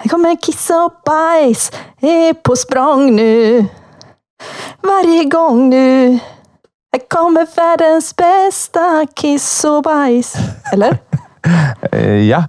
Här kommer kiss och bajs, är på språng nu. Varje gång nu. Här kommer världens bästa kiss och bajs. Eller? Eh, ja.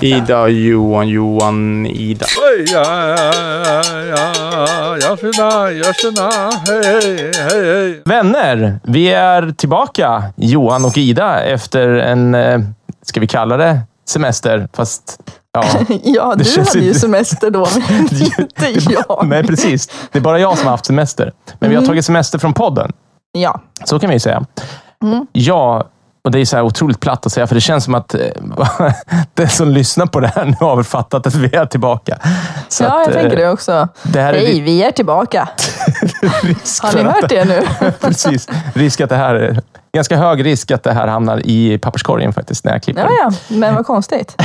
Ida, Johan, Johan, Ida. Oj, ja, ja, ja, ja, jag tjena, jag tjena, hej, hej, hej. Vänner, vi är tillbaka, Johan och Ida, efter en, eh, ska vi kalla det semester? Fast, ja. Ja, du hade ju semester då, men inte jag. Nej, precis. Det är bara jag som har haft semester. Men vi har tagit semester från podden. Ja. Så kan vi säga. Ja, och det är så här otroligt platt att säga, för det känns som att eh, den som lyssnar på det här nu har väl fattat att vi är tillbaka. Så ja, jag eh, tänker det också. Det är Hej, ri- vi är tillbaka. Har ni hört det nu? Precis. Risk att det här, ganska hög risk att det här hamnar i papperskorgen faktiskt, när jag klipper. Ja, ja, men vad konstigt.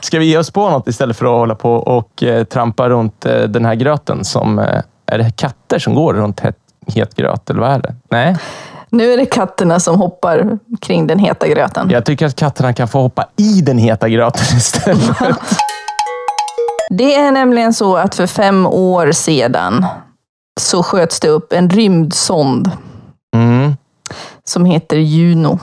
Ska vi ge oss på något istället för att hålla på och eh, trampa runt eh, den här gröten som... Eh, är det katter som går runt het, het gröt, eller vad är det? Nej, Nu är det katterna som hoppar kring den heta gröten. jag tycker att katterna kan få hoppa i den heta gröten istället. Det är nämligen så att för fem år sedan så sköts det upp en rymdsond Mm. som heter Juno.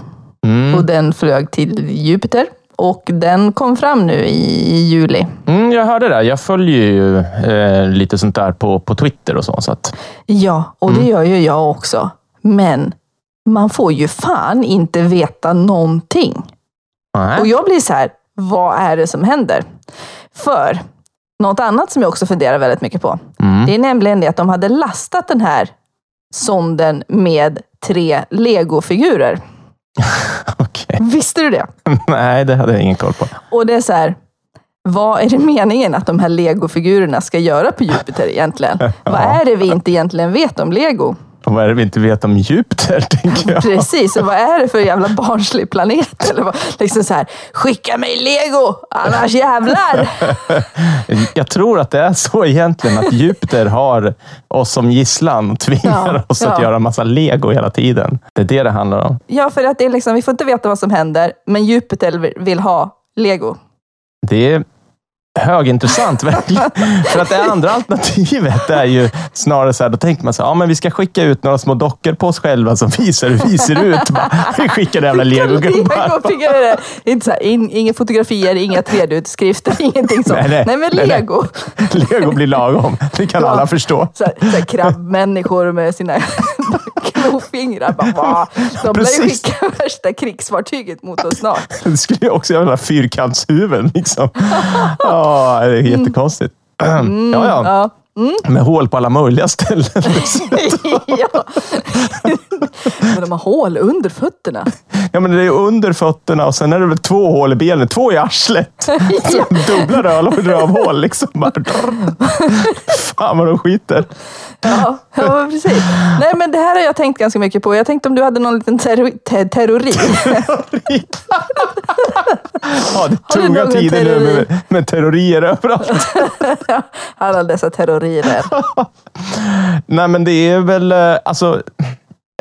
Mm. Och den flög till Jupiter. Och den kom fram nu i, juli. Mm, jag hörde det. Jag följer ju eh, lite sånt där på, på Twitter och så. så att, Ja, och det gör ju jag också. Men man får ju fan inte veta någonting. nej. Och jag blir så här, vad är det som händer? För något annat som jag också funderar väldigt mycket på. Mm. Det är nämligen det att de hade lastat den här sonden med tre legofigurer. Okej. Visste du det? nej, det hade jag ingen koll på. Och det är så här, vad är det meningen att de här legofigurerna ska göra på Jupiter egentligen? Vad är det vi inte egentligen vet om lego? Och vad är det vi inte vet om Jupiter, tänker jag. Precis, och vad är det för jävla barnslig planet? Eller vad? Liksom så här, skicka mig lego, annars jävlar! Jag tror att det är så egentligen, att Jupiter har oss som gisslan och tvingar Ja, oss att ja. göra massa lego hela tiden. Det är det det handlar om. Ja, för att det är liksom, vi får inte veta vad som händer, men Jupiter vill ha lego. Det högintressant verkligen. För att det andra alternativet är ju snarare så här, då tänker man så här, ja men vi ska skicka ut några små dockor på oss själva som visar hur vi ser ut. Bara, Vi skickar jävla legogubbar. Legofigurer! Inte så här, in, inga fotografier, inga 3D-utskrifter, ingenting sånt. Nej, Nej, nej. men Nej, nej. lego. Lego blir lagom. Det kan Ja. alla förstå. Så här, så här, krabbmänniskor med sina klofingrar. Bara, va? De lär ju skicka värsta krigsfartyget mot oss snart. Det skulle ju också göra fyrkantshuvuden. Liksom. Ja, det är jättekonstigt. Ja, ja. Mm. Ja. Med hål på alla möjliga ställen. ja. Men de har hål under fötterna. Ja, men det är under fötterna och sen är det väl två hål i benen. Två i arslet. Så dubbla röv, rövhål. Liksom. Bara, Fan vad de skiter. Ja, ja precis. Nej, men det här har jag tänkt ganska mycket på. Jag tänkte om du hade någon liten terror te terrori. Ja, det är tunga tider nu med, med terrorier överallt. Alla dessa terrorier. Nej, men det är väl... eh, Alltså,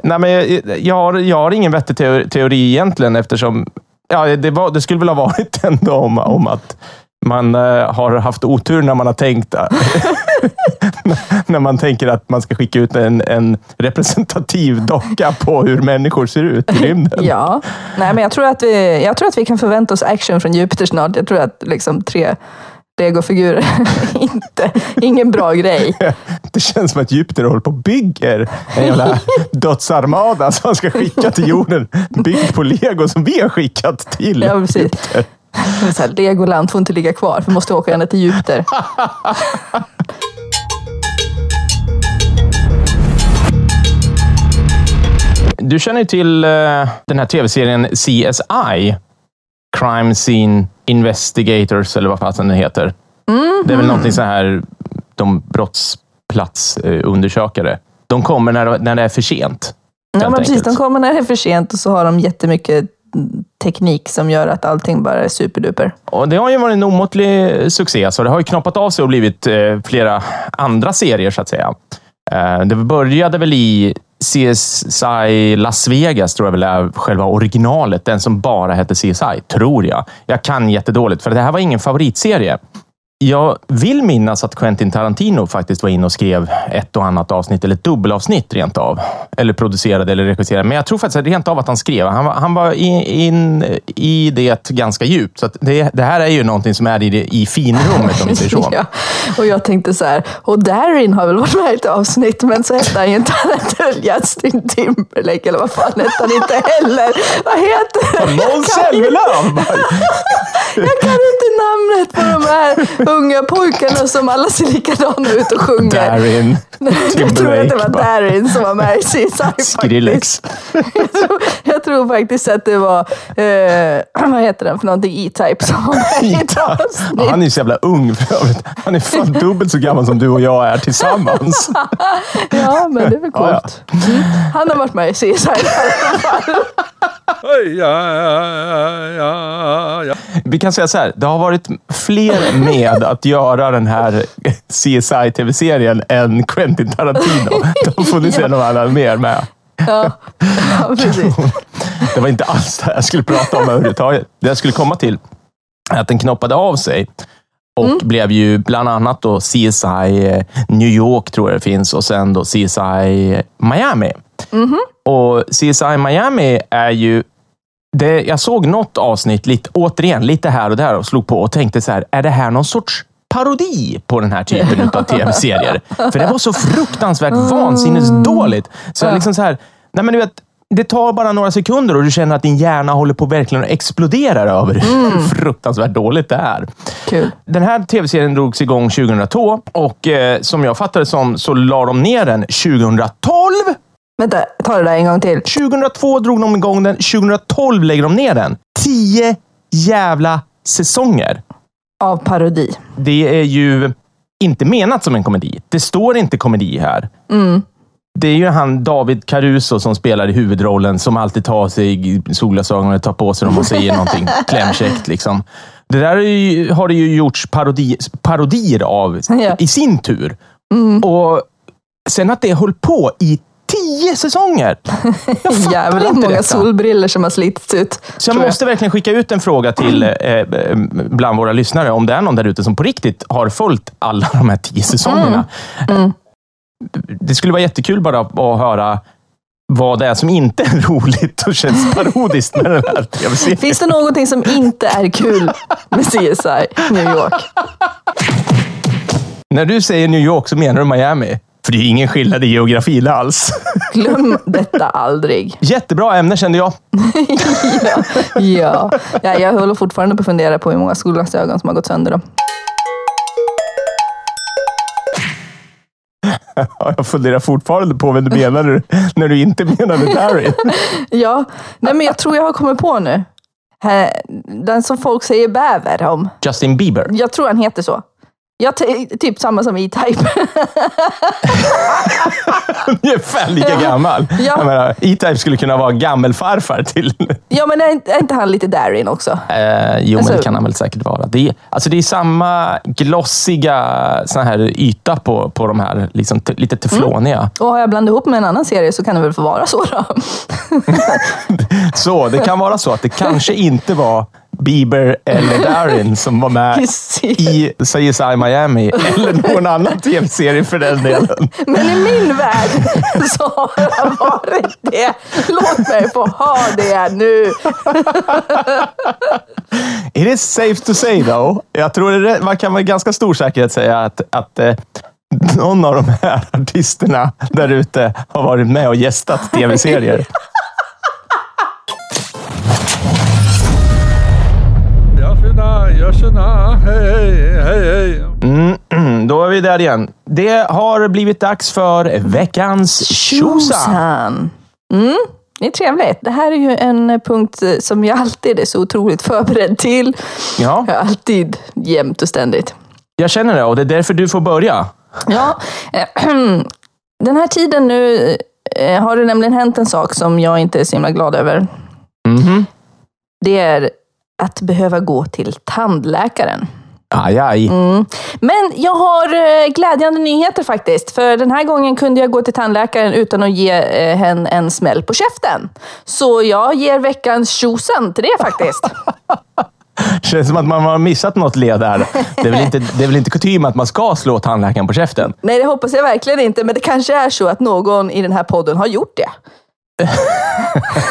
nej, men jag, jag, har, jag har ingen vettig teori, teori egentligen eftersom... Ja, det, var, det skulle väl ha varit ändå om, om att man eh, har haft otur när man har tänkt... när man tänker att man ska skicka ut en, en representativ docka på hur människor ser ut i rymden. Ja, nej men jag tror, att vi, jag tror att vi kan förvänta oss action från Jupiter snart. Jag tror att liksom tre legofigurer inte, ingen bra grej. Det känns som att Jupiter håller på och bygger en jävla dödsarmada som han ska skicka till jorden. Byggd på lego som vi har skickat till Ja, precis. Men Så här, Legoland får inte ligga kvar, vi måste åka ända till Jupiter. Du känner ju till eh, den här tv-serien CSI. Crime Scene Investigators, eller vad fasen det heter. Det är väl någonting så här, de brottsplatsundersökare. De kommer när, när det är för sent. Ja, men precis, enkelt. de kommer när det är för sent och så har de jättemycket teknik som gör att allting bara är superduper. Och det har ju varit en omåttlig succé, så det har ju knoppat av sig och blivit eh, flera andra serier, så att säga. Eh, det började väl i CSI Las Vegas tror jag väl är själva originalet. Den som bara hette CSI, tror jag. Jag kan jättedåligt, för det här var ingen favoritserie. Jag vill minnas att Quentin Tarantino faktiskt var inne och skrev ett och annat avsnitt, eller ett dubbelavsnitt rent av. Eller producerade eller regisserade. Men jag tror faktiskt rent av att han skrev. Han var, han var in, in i det ganska djupt. Så det, det här är ju någonting som är i, det, i finrummet, om vi säger så. Ja, och jag tänkte så här, och Darin har väl varit med i ett avsnitt, men så hette han ju inte, han Justin Timberlake, eller vad fan hette han inte heller? Vad heter det? Måns Zelmerlöw! Jag kan inte namnet på de här unga pojkarna som alla ser likadana ut och sjunger. Darin. Jag tror att det var. Darin som var med i CSI. Skrillex. Jag tror, faktiskt att det var, eh, vad heter den för någonting, E-Type som var med i ett Ja, han är ju så jävla ung för övrigt. Han är fan dubbelt så gammal som du och jag är tillsammans. Ja, men det är väl Ja, ja. coolt. Mm. Han har varit med i CSI i alla fall. Ja, ja, ja, ja. Vi kan säga så här, det har varit fler med att göra den här CSI-tv-serien än Quentin Tarantino. Det har funnits en och annan mer med. Ja, ja precis. Det var inte alls det jag skulle prata om överhuvudtaget. Det jag skulle komma till är att den knoppade av sig och blev ju bland annat då CSI eh, New York, tror jag det finns, och sen då CSI Miami. Och CSI Miami är ju... Det, jag såg något avsnitt, lite, återigen, lite här och där och slog på och tänkte så här, är det här någon sorts parodi på den här typen av tv-serier? För det var så fruktansvärt vansinnesdåligt. Så jag liksom så här, nej men du vet, det tar bara några sekunder och du känner att din hjärna håller på verkligen att explodera över hur fruktansvärt dåligt det är. Kul. Den här tv-serien drogs igång 2002 och eh, som jag fattade som så la de ner den 2012. Vänta, ta det där en gång till. 2002 drog de igång den, 2012 lägger de ner den. Tio jävla säsonger. Av parodi. Det är ju inte menat som en komedi. Det står inte komedi här. Det är ju han David Caruso som spelar i huvudrollen som alltid tar sig solglasögonen, tar på sig dem och säger någonting klämkäckt. Liksom. Det där är ju, har det ju gjorts parodi, parodier av Ja. i sin tur. Och Sen att det höll på i tio säsonger. Jag fattar Jävla inte många detta. solbriller som har slitits ut. Så jag tror måste verkligen skicka ut en fråga till eh, eh, bland våra lyssnare, om det är någon där ute som på riktigt har följt alla de här tio säsongerna. Det skulle vara jättekul bara att höra vad det är som inte är roligt och känns parodiskt med den här tv-serien. Finns det någonting som inte är kul med CSI New York? När du säger New York så menar du Miami. För det är ingen skillnad i geografin alls. Glöm detta aldrig. Jättebra ämne kände jag. Ja, ja. ja, jag håller fortfarande på att fundera på hur många solglasögon som har gått sönder. Då. Jag funderar fortfarande på vem du menar när du inte menade Darin. Ja, nej men jag tror jag har kommit på nu. Den som folk säger bäver om. Justin Bieber. Jag tror han heter så. Jag typ samma som E-Type. Ungefär lika gammal. Ja. Jag menar, E-Type skulle kunna vara gammelfarfar till... ja, men är inte, är inte han lite Darin också? Eh, jo, men Alltså- det kan han väl säkert vara. Det är, alltså det är samma glossiga såna här yta på, på de här, liksom te, lite tefloniga. Och har jag blandat ihop med en annan serie så kan det väl få vara så då? Så det kan vara så att det kanske inte var Bieber eller Darin som var med i CSI Miami, eller någon annan tv-serie för den delen. Men i min värld så har han varit det. Låt mig få ha det nu. It is safe to say though. Jag tror det, man kan med ganska stor säkerhet säga att, att eh, någon av de här artisterna där ute har varit med och gästat tv-serier. Jag tjena, jag tjena, hej, hej, hej. Mm, då är vi där igen. Det har blivit dags för veckans tjosa. Tjosan. Mm, det är trevligt. Det här är ju en punkt eh, som jag alltid är så otroligt förberedd till. Ja, Jag alltid jämt och ständigt. jag känner det och det är därför du får börja. Ja, den här tiden nu eh, har det nämligen hänt en sak som jag inte är så himla glad över. Mhm. Det är att behöva gå till tandläkaren. Aj, aj. Men jag har eh, glädjande nyheter faktiskt. För den här gången kunde jag gå till tandläkaren utan att ge eh, henne en smäll på käften. Så jag ger veckans tjosan till det faktiskt. Känns som att man har missat något led där. Det är väl inte, det är väl inte kutym att man ska slå tandläkaren på käften? Nej, det hoppas jag verkligen inte. Men det kanske är så att någon i den här podden har gjort det.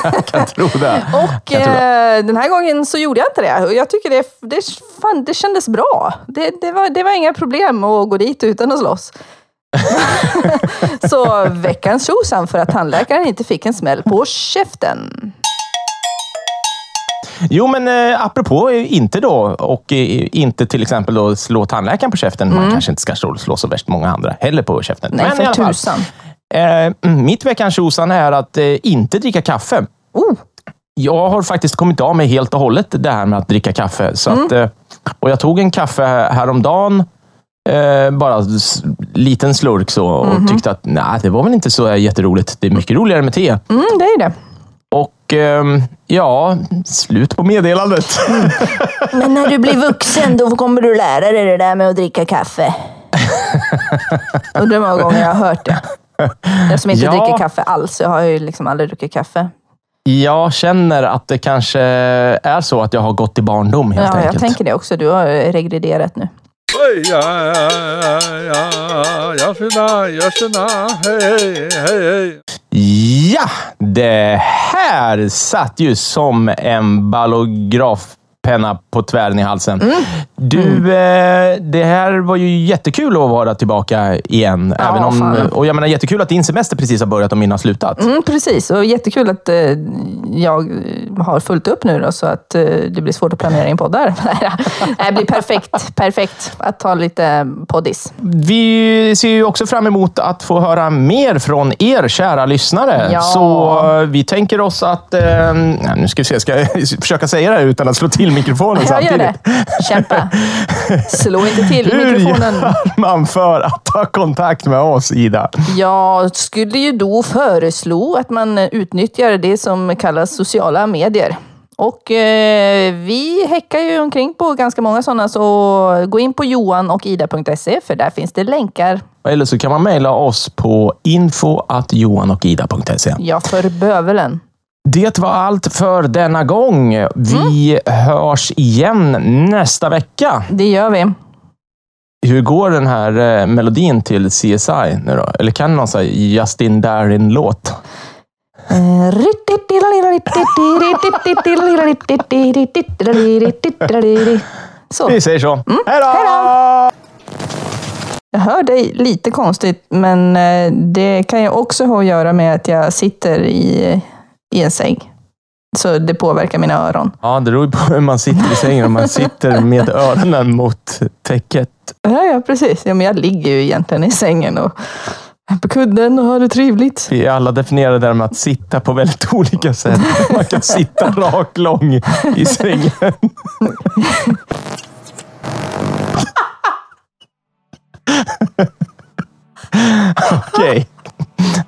Jag kan tro det. Och tror det. eh, den här gången så gjorde jag inte det. Och jag tycker det, det, fan, det kändes bra. Det, det, var, det var inga problem att gå dit utan att slåss. så veckans tjosan för att tandläkaren inte fick en smäll på käften. Jo, men eh, apropå eh, inte då, och eh, inte till exempel då slå tandläkaren på käften. Man kanske inte ska slå, slå så värst många andra heller på käften. Nej, men för tusan. Eh, mitt veckans tjosan är att eh, inte dricka kaffe. Oh, Jag har faktiskt kommit av mig helt och hållet det här med att dricka kaffe. Så att, eh, och jag tog en kaffe häromdagen, eh, bara liten slurk så, och tyckte att nej, det var väl inte så jätteroligt. Det är mycket roligare med te. mm, det är det. Och ehm, ja, slut på meddelandet. Men när du blir vuxen, då kommer du lära dig det där med att dricka kaffe. Undrar hur många gånger jag har hört det. Jag som inte Ja. dricker kaffe alls. Jag har ju liksom aldrig druckit kaffe. Jag känner att det kanske är så att jag har gått i barndom helt Ja, jag enkelt. tänker det också. Du har regrederat nu. Ja, det här satt ju som en ballografpenna på tvären i halsen. Mm. Du, eh, det här var ju jättekul att vara tillbaka igen. Ja, även om, fan. och jag menar jättekul att din semester precis har börjat och min har slutat. Mm, precis, och jättekul att eh, jag eh, har fullt upp nu då, så att eh, det blir svårt att planera in poddar. det blir perfekt, perfekt att ta lite poddis. Vi ser ju också fram emot att få höra mer från er kära lyssnare. Ja. Så eh, vi tänker oss att... Eh, nu ska vi se, ska jag försöka säga det här utan att slå till mikrofonen Jag gör samtidigt? det. Kämpa. Slå inte till Hur mikrofonen. gör man för att ta kontakt med oss, Ida? Jag skulle ju då föreslå att man utnyttjar det som kallas sociala medier. Och eh, vi häckar ju omkring på ganska många sådana, så gå in på johanochida.se för där finns det länkar. Eller så kan man mejla oss på info.johanochida.se. Ja, för bövelen. Det var allt för denna gång. Vi hörs igen nästa vecka. Det gör vi. Hur går den här eh, melodin till CSI nu då? Eller kan någon säga Justin Darin-låt? Så. Vi säger så. Då! Hej då! Jag hör dig lite konstigt, men eh, det kan ju också ha att göra med att jag sitter i, i en säng. Så det påverkar mina öron. Ja, det beror ju på hur man sitter i sängen. Om man sitter med öronen mot täcket. Ja, ja precis. Ja, men jag ligger ju egentligen i sängen och på kudden och har det trevligt. Vi är alla definierade där med att sitta på väldigt olika sätt. Man kan sitta rak lång i sängen. Okej.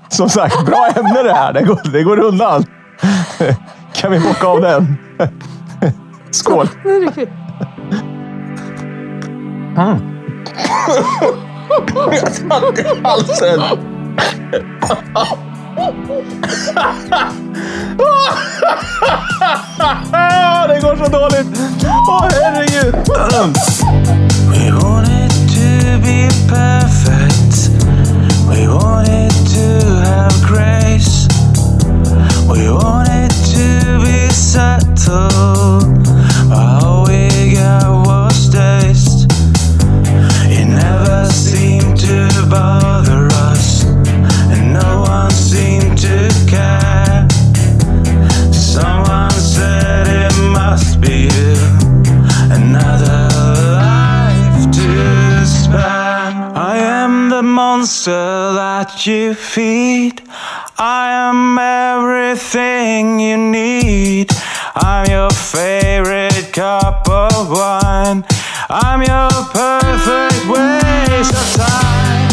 Som sagt, bra ämne det här. Det går, det går undan. Kan vi bocka av den? Skål! Jag satt i halsen. Det går så dåligt. Åh, herregud. We want it to be perfect. We want it to have grace. We want you feed. I am everything you need. I'm your favorite cup of wine. I'm your perfect waste of time.